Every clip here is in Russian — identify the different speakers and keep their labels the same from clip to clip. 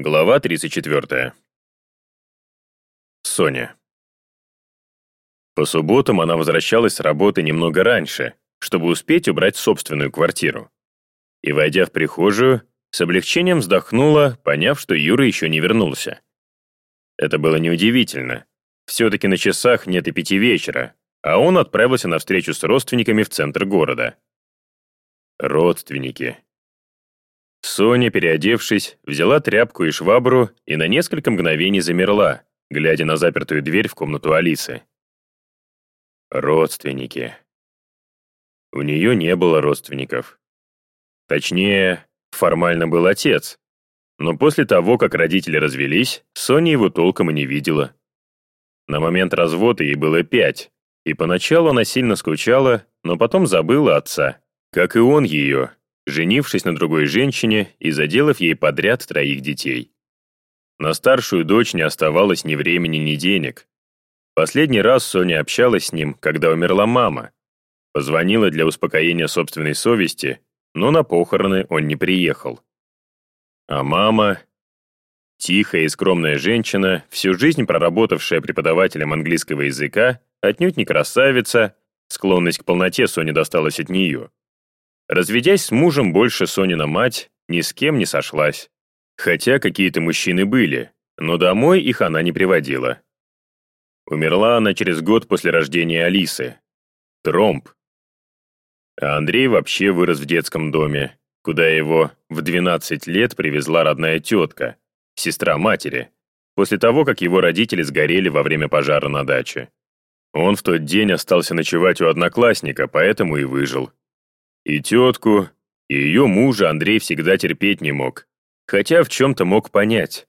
Speaker 1: Глава 34. Соня. По субботам она возвращалась с работы немного раньше, чтобы успеть убрать собственную квартиру. И, войдя в прихожую, с облегчением вздохнула, поняв, что Юра еще не вернулся. Это было неудивительно. Все-таки на часах нет и пяти вечера, а он отправился на встречу с родственниками в центр города. Родственники. Соня, переодевшись, взяла тряпку и швабру и на несколько мгновений замерла, глядя на запертую дверь в комнату Алисы. Родственники. У нее не было родственников. Точнее, формально был отец. Но после того, как родители развелись, Соня его толком и не видела. На момент развода ей было пять, и поначалу она сильно скучала, но потом забыла отца, как и он ее, женившись на другой женщине и заделав ей подряд троих детей. На старшую дочь не оставалось ни времени, ни денег. Последний раз Соня общалась с ним, когда умерла мама. Позвонила для успокоения собственной совести, но на похороны он не приехал. А мама, тихая и скромная женщина, всю жизнь проработавшая преподавателем английского языка, отнюдь не красавица, склонность к полноте Соне досталась от нее. Разведясь с мужем, больше Сонина мать ни с кем не сошлась. Хотя какие-то мужчины были, но домой их она не приводила. Умерла она через год после рождения Алисы. Тромб. А Андрей вообще вырос в детском доме, куда его в 12 лет привезла родная тетка, сестра матери, после того, как его родители сгорели во время пожара на даче. Он в тот день остался ночевать у одноклассника, поэтому и выжил. И тетку, и ее мужа Андрей всегда терпеть не мог. Хотя в чем-то мог понять.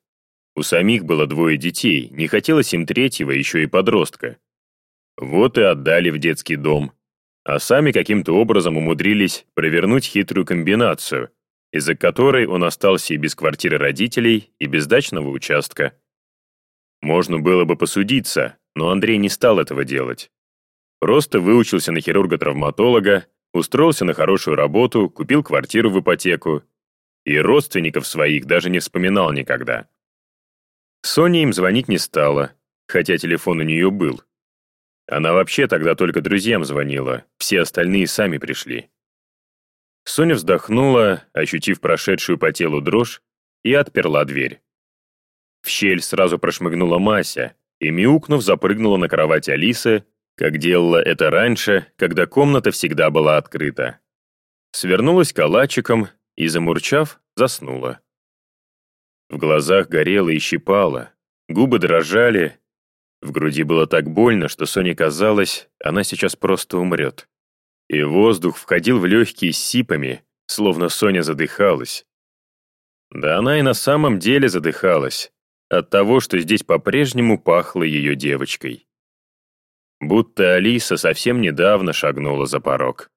Speaker 1: У самих было двое детей, не хотелось им третьего, еще и подростка. Вот и отдали в детский дом. А сами каким-то образом умудрились провернуть хитрую комбинацию, из-за которой он остался и без квартиры родителей, и без дачного участка. Можно было бы посудиться, но Андрей не стал этого делать. Просто выучился на хирурга-травматолога, Устроился на хорошую работу, купил квартиру в ипотеку. И родственников своих даже не вспоминал никогда. Соня им звонить не стала, хотя телефон у нее был. Она вообще тогда только друзьям звонила, все остальные сами пришли. Соня вздохнула, ощутив прошедшую по телу дрожь, и отперла дверь. В щель сразу прошмыгнула Мася, и, мяукнув, запрыгнула на кровать Алисы, как делала это раньше, когда комната всегда была открыта. Свернулась калачиком и, замурчав, заснула. В глазах горело и щипало, губы дрожали. В груди было так больно, что Соне казалось, она сейчас просто умрет. И воздух входил в легкие сипами, словно Соня задыхалась. Да она и на самом деле задыхалась от того, что здесь по-прежнему пахло ее девочкой будто Алиса совсем недавно шагнула за порог.